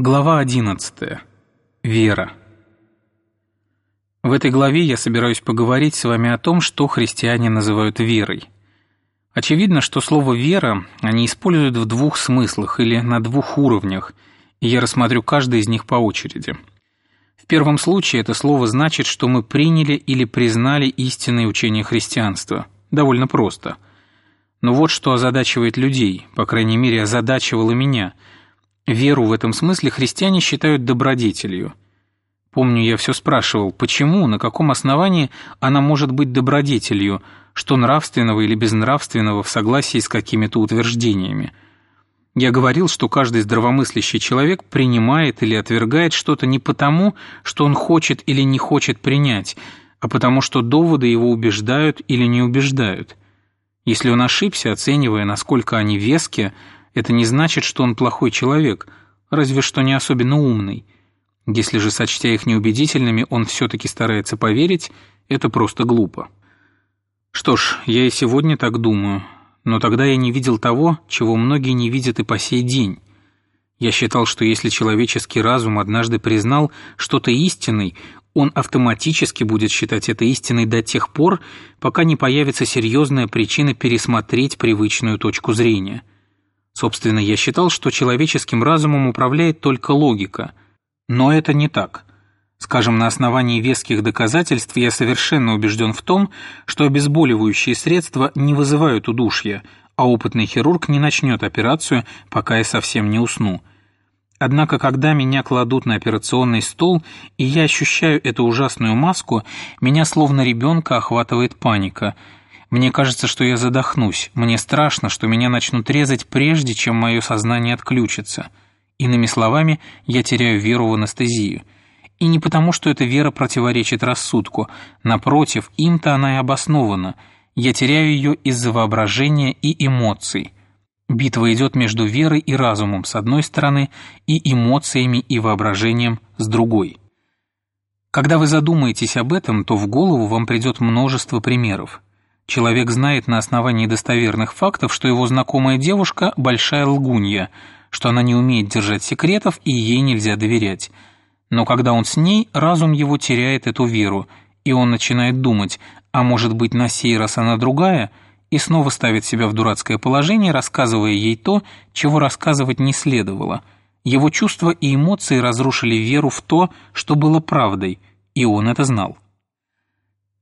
Глава 11. Вера. В этой главе я собираюсь поговорить с вами о том, что христиане называют верой. Очевидно, что слово «вера» они используют в двух смыслах или на двух уровнях, и я рассмотрю каждый из них по очереди. В первом случае это слово значит, что мы приняли или признали истинное учение христианства. Довольно просто. Но вот что озадачивает людей, по крайней мере, озадачивало меня – Веру в этом смысле христиане считают добродетелью. Помню, я все спрашивал, почему, на каком основании она может быть добродетелью, что нравственного или безнравственного в согласии с какими-то утверждениями. Я говорил, что каждый здравомыслящий человек принимает или отвергает что-то не потому, что он хочет или не хочет принять, а потому что доводы его убеждают или не убеждают. Если он ошибся, оценивая, насколько они веские, это не значит, что он плохой человек, разве что не особенно умный. Если же, сочтя их неубедительными, он все-таки старается поверить, это просто глупо. Что ж, я и сегодня так думаю, но тогда я не видел того, чего многие не видят и по сей день. Я считал, что если человеческий разум однажды признал что-то истинной, он автоматически будет считать это истиной до тех пор, пока не появится серьезная причина пересмотреть привычную точку зрения – Собственно, я считал, что человеческим разумом управляет только логика. Но это не так. Скажем, на основании веских доказательств я совершенно убежден в том, что обезболивающие средства не вызывают удушья, а опытный хирург не начнет операцию, пока я совсем не усну. Однако, когда меня кладут на операционный стол, и я ощущаю эту ужасную маску, меня словно ребенка охватывает паника – мне кажется, что я задохнусь. Мне страшно, что меня начнут резать прежде, чем мое сознание отключится. Иными словами, я теряю веру в анестезию. И не потому, что эта вера противоречит рассудку. Напротив, им-то она и обоснована. Я теряю ее из-за воображения и эмоций. Битва идет между верой и разумом с одной стороны и эмоциями и воображением с другой. Когда вы задумаетесь об этом, то в голову вам придет множество примеров. Человек знает на основании достоверных фактов, что его знакомая девушка – большая лгунья, что она не умеет держать секретов и ей нельзя доверять. Но когда он с ней, разум его теряет эту веру, и он начинает думать, а может быть на сей раз она другая, и снова ставит себя в дурацкое положение, рассказывая ей то, чего рассказывать не следовало. Его чувства и эмоции разрушили веру в то, что было правдой, и он это знал.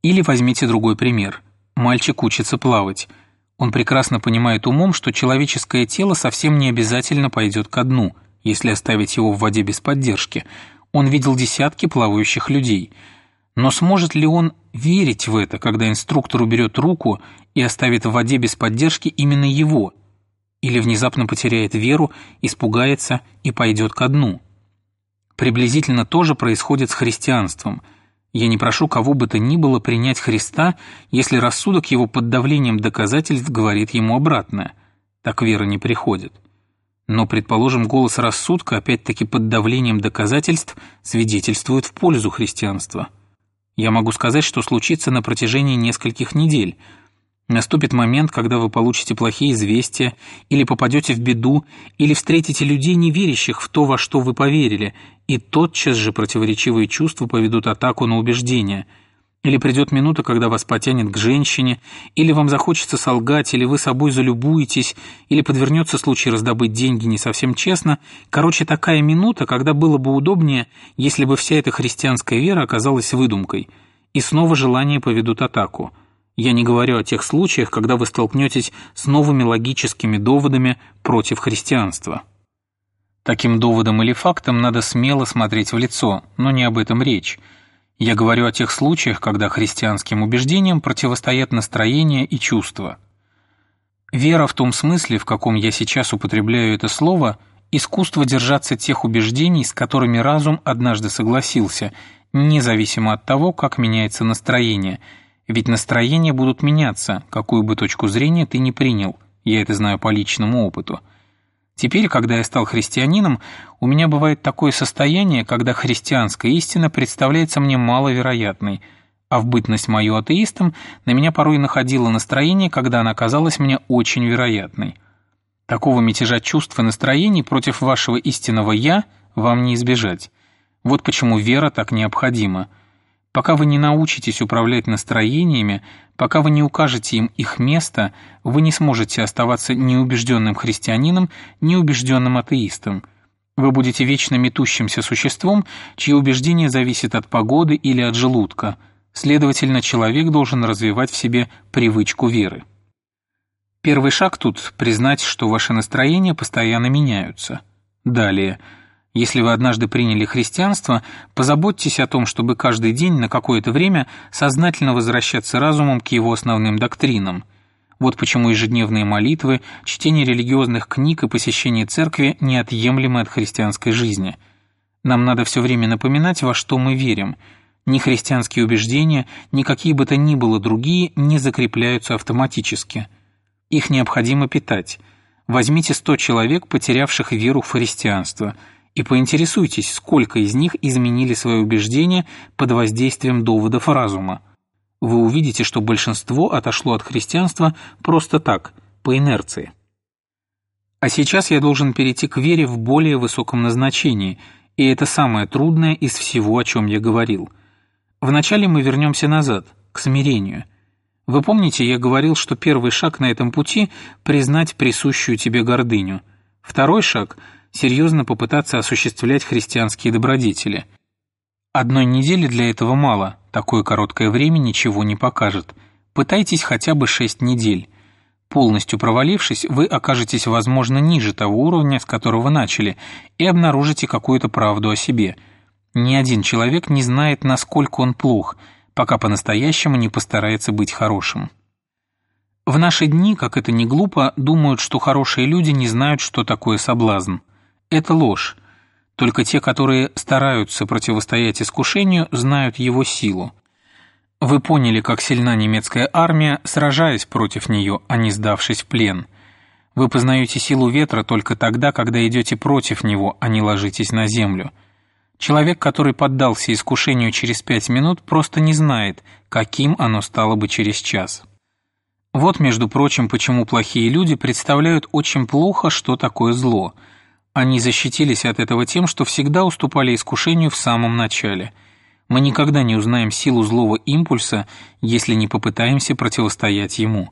Или возьмите другой пример – Мальчик учится плавать. Он прекрасно понимает умом, что человеческое тело совсем не обязательно пойдет ко дну, если оставить его в воде без поддержки. Он видел десятки плавающих людей. Но сможет ли он верить в это, когда инструктор уберет руку и оставит в воде без поддержки именно его? Или внезапно потеряет веру, испугается и пойдет ко дну? Приблизительно то же происходит с христианством – я не прошу кого бы то ни было принять Христа, если рассудок его под давлением доказательств говорит ему обратное. Так вера не приходит. Но, предположим, голос рассудка, опять-таки под давлением доказательств, свидетельствует в пользу христианства. Я могу сказать, что случится на протяжении нескольких недель – Наступит момент, когда вы получите плохие известия, или попадете в беду, или встретите людей, не верящих в то, во что вы поверили, и тотчас же противоречивые чувства поведут атаку на убеждения. Или придет минута, когда вас потянет к женщине, или вам захочется солгать, или вы собой залюбуетесь, или подвернется случай раздобыть деньги не совсем честно. Короче, такая минута, когда было бы удобнее, если бы вся эта христианская вера оказалась выдумкой. И снова желания поведут атаку – я не говорю о тех случаях, когда вы столкнетесь с новыми логическими доводами против христианства. Таким доводом или фактом надо смело смотреть в лицо, но не об этом речь. Я говорю о тех случаях, когда христианским убеждениям противостоят настроение и чувства. Вера в том смысле, в каком я сейчас употребляю это слово, искусство держаться тех убеждений, с которыми разум однажды согласился, независимо от того, как меняется настроение – ведь настроения будут меняться, какую бы точку зрения ты ни принял, я это знаю по личному опыту. Теперь, когда я стал христианином, у меня бывает такое состояние, когда христианская истина представляется мне маловероятной, а в бытность мою атеистом на меня порой находило настроение, когда она казалась мне очень вероятной. Такого мятежа чувств и настроений против вашего истинного «я» вам не избежать. Вот почему вера так необходима. Пока вы не научитесь управлять настроениями, пока вы не укажете им их место, вы не сможете оставаться неубежденным христианином, неубежденным атеистом. Вы будете вечно метущимся существом, чьи убеждения зависят от погоды или от желудка. Следовательно, человек должен развивать в себе привычку веры. Первый шаг тут – признать, что ваши настроения постоянно меняются. Далее – если вы однажды приняли христианство, позаботьтесь о том, чтобы каждый день на какое-то время сознательно возвращаться разумом к его основным доктринам. Вот почему ежедневные молитвы, чтение религиозных книг и посещение церкви неотъемлемы от христианской жизни. Нам надо все время напоминать, во что мы верим. Ни христианские убеждения, ни какие бы то ни было другие не закрепляются автоматически. Их необходимо питать. Возьмите 100 человек, потерявших веру в христианство – и поинтересуйтесь, сколько из них изменили свои убеждения под воздействием доводов разума. Вы увидите, что большинство отошло от христианства просто так, по инерции. А сейчас я должен перейти к вере в более высоком назначении, и это самое трудное из всего, о чем я говорил. Вначале мы вернемся назад, к смирению. Вы помните, я говорил, что первый шаг на этом пути – признать присущую тебе гордыню. Второй шаг – серьезно попытаться осуществлять христианские добродетели. Одной недели для этого мало, такое короткое время ничего не покажет. Пытайтесь хотя бы шесть недель. Полностью провалившись, вы окажетесь, возможно, ниже того уровня, с которого начали, и обнаружите какую-то правду о себе. Ни один человек не знает, насколько он плох, пока по-настоящему не постарается быть хорошим. В наши дни, как это ни глупо, думают, что хорошие люди не знают, что такое соблазн. Это ложь. Только те, которые стараются противостоять искушению, знают его силу. Вы поняли, как сильна немецкая армия, сражаясь против нее, а не сдавшись в плен. Вы познаете силу ветра только тогда, когда идете против него, а не ложитесь на землю. Человек, который поддался искушению через пять минут, просто не знает, каким оно стало бы через час. Вот, между прочим, почему плохие люди представляют очень плохо, что такое зло – они защитились от этого тем, что всегда уступали искушению в самом начале. Мы никогда не узнаем силу злого импульса, если не попытаемся противостоять ему.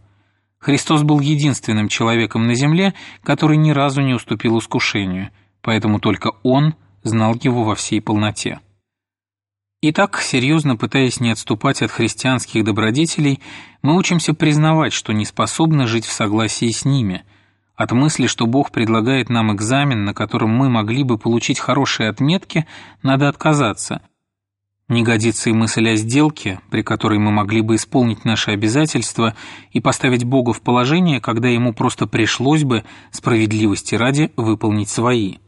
Христос был единственным человеком на земле, который ни разу не уступил искушению, поэтому только Он знал его во всей полноте. Итак, серьезно пытаясь не отступать от христианских добродетелей, мы учимся признавать, что не способны жить в согласии с ними – от мысли, что Бог предлагает нам экзамен, на котором мы могли бы получить хорошие отметки, надо отказаться. Не годится и мысль о сделке, при которой мы могли бы исполнить наши обязательства и поставить Бога в положение, когда ему просто пришлось бы, справедливости ради, выполнить свои.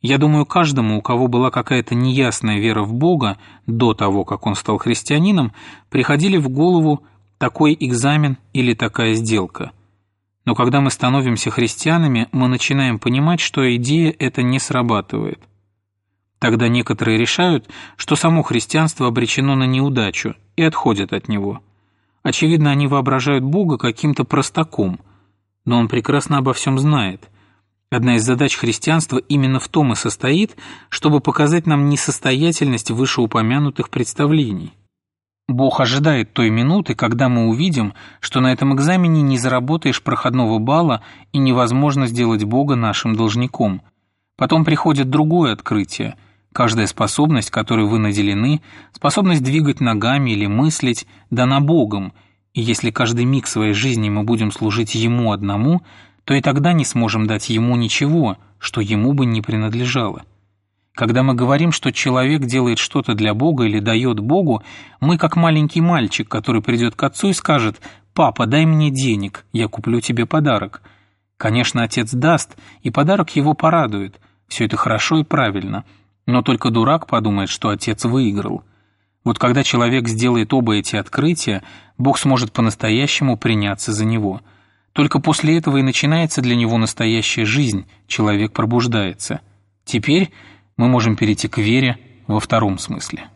Я думаю, каждому, у кого была какая-то неясная вера в Бога до того, как он стал христианином, приходили в голову такой экзамен или такая сделка – но когда мы становимся христианами, мы начинаем понимать, что идея эта не срабатывает. Тогда некоторые решают, что само христианство обречено на неудачу и отходят от него. Очевидно, они воображают Бога каким-то простаком, но Он прекрасно обо всем знает. Одна из задач христианства именно в том и состоит, чтобы показать нам несостоятельность вышеупомянутых представлений. Бог ожидает той минуты, когда мы увидим, что на этом экзамене не заработаешь проходного балла и невозможно сделать Бога нашим должником. Потом приходит другое открытие. Каждая способность, которой вы наделены, способность двигать ногами или мыслить, дана Богом, и если каждый миг своей жизни мы будем служить Ему одному, то и тогда не сможем дать Ему ничего, что Ему бы не принадлежало. Когда мы говорим, что человек делает что-то для Бога или дает Богу, мы как маленький мальчик, который придет к отцу и скажет «Папа, дай мне денег, я куплю тебе подарок». Конечно, отец даст, и подарок его порадует. Все это хорошо и правильно. Но только дурак подумает, что отец выиграл. Вот когда человек сделает оба эти открытия, Бог сможет по-настоящему приняться за него. Только после этого и начинается для него настоящая жизнь, человек пробуждается. Теперь мы можем перейти к вере во втором смысле.